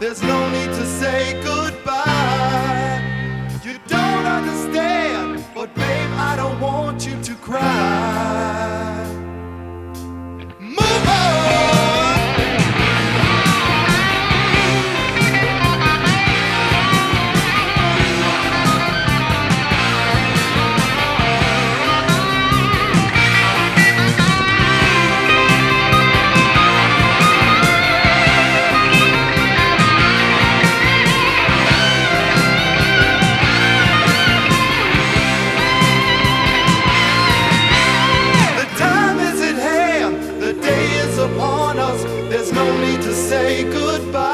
There's no no need to say goodbye.